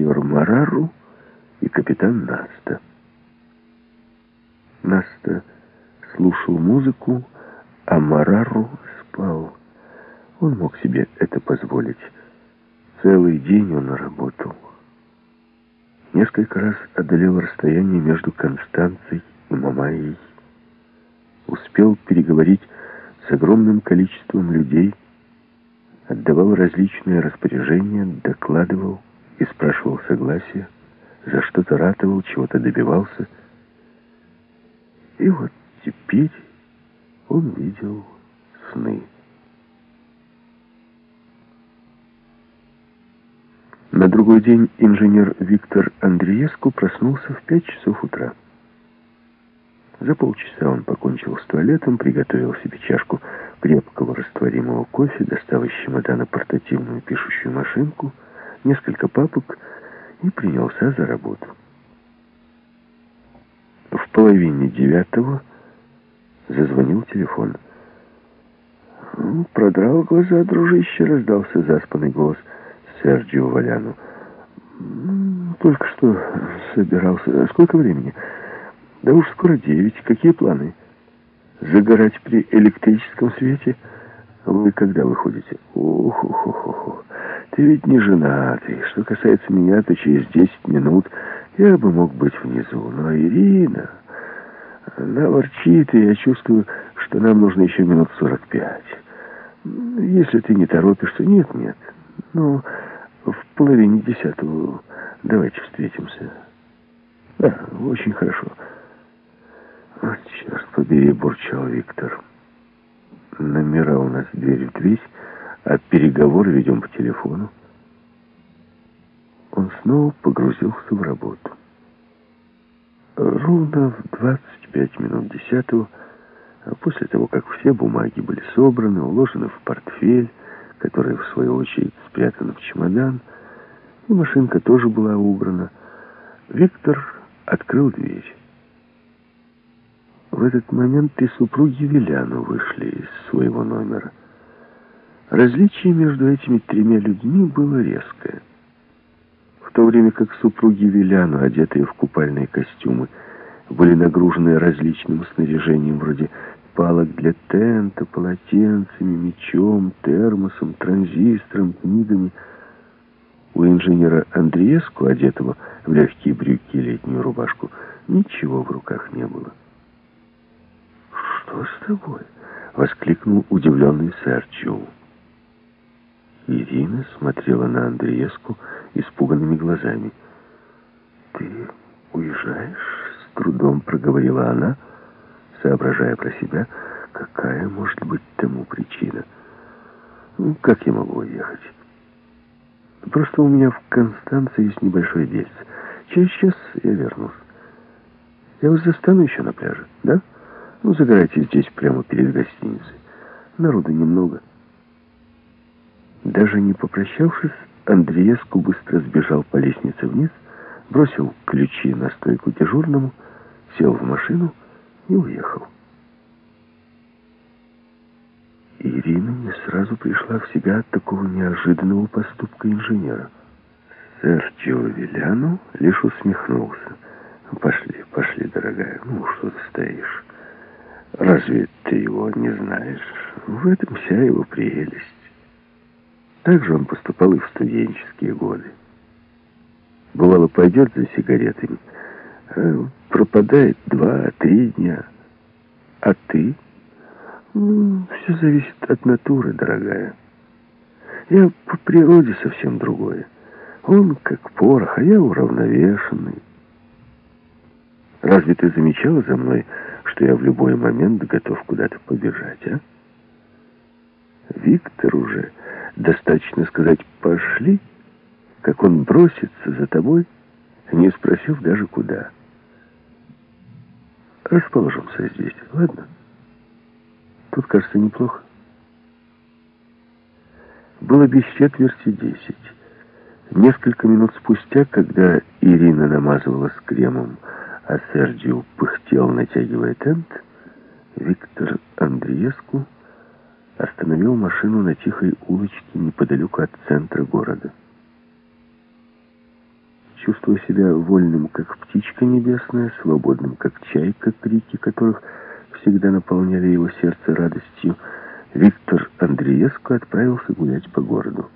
майор Марару и капитан Наста. Наста слушал музыку, а Марару спал. Он мог себе это позволить. Целый день он работал. Несколько раз одолел расстояние между Констанцией и Мамайей. Успел переговорить с огромным количеством людей, отдавал различные распоряжения, докладывал и спрашивал согласия, за что-то ратовал, чего-то добивался. И вот теперь он видел сны. На другой день инженер Виктор Андреевску проснулся в пять часов утра. За полчаса он покончил с туалетом, приготовил себе чашку крепкого растворимого кофе, достал из чемодана портативную пишущую машинку, несколько папок и принялся за работу. В половине девятого зазвонил телефон. «Продрал глаза, дружище», — раздался заспанный голос — Серджио Валяну. Только что собирался. Сколько времени? Да уж скоро девять. Какие планы? Загорать при электрическом свете? Вы когда выходите? Ох, ох, ох, ох. Ты ведь не женатый. Что касается меня, то через десять минут я бы мог быть внизу. Но Ирина... Она ворчит, и я чувствую, что нам нужно еще минут сорок пять. Если ты не торопишься... Нет, нет. Ну... В половине десятого давайте встретимся. Да, очень хорошо. Вот, черт побери, бурчал Виктор. Номера у нас дверь в дверь, а переговоры ведем по телефону. Он снова погрузился в работу. Ровно в 25 минут десятого, а после того, как все бумаги были собраны, уложены в портфель, который, в свою очередь, спрятан в чемодан, и машинка тоже была убрана. Виктор открыл дверь. В этот момент и супруги Виляну вышли из своего номера. Различие между этими тремя людьми было резкое. В то время как супруги Виляну, одетые в купальные костюмы, были нагружены различным снаряжением вроде палок для тента, полотенцами, мечом, термосом, транзистором, книгами. У инженера Андреевску, одетого в легкие брюки и летнюю рубашку, ничего в руках не было. «Что с тобой?» — воскликнул удивленный Серджио. Ирина смотрела на Андреевску испуганными глазами. «Ты уезжаешь?» — с трудом проговорила она — соображая про себя, какая может быть тому причина. Ну, как я могу уехать? Просто у меня в Констанции есть небольшое дельце. Через час я вернусь. Я вас застану еще на пляже, да? Ну, загорайте здесь, прямо перед гостиницей. Народу немного. Даже не попрощавшись, Андреевску быстро сбежал по лестнице вниз, бросил ключи на стойку дежурному, сел в машину и уехал. Ирина не сразу пришла в себя от такого неожиданного поступка инженера. Серджио Виляну лишь усмехнулся. «Пошли, пошли, дорогая. Ну, что ты стоишь? Разве ты его не знаешь? В этом вся его прелесть». Так же он поступал и в студенческие годы. Бывало, пойдет за сигаретами, а пропадает два-три дня. А ты? Все зависит от натуры, дорогая. Я по природе совсем другое. Он как порох, а я уравновешенный. Разве ты замечала за мной, что я в любой момент готов куда-то побежать, а? Виктор уже достаточно сказать «пошли», как он бросится за тобой, не спросив даже куда. Расположимся здесь, ладно? Тут, кажется, неплохо. Было без четверти десять. Несколько минут спустя, когда Ирина намазывалась кремом, а Серджио пыхтел, натягивая тент, Виктор Андреевску остановил машину на тихой улочке неподалеку от центра города. Чувствуя себя вольным, как птичка небесная, свободным, как чайка, крики которых всегда наполняли его сердце радостью, Виктор Андреевско отправился гулять по городу.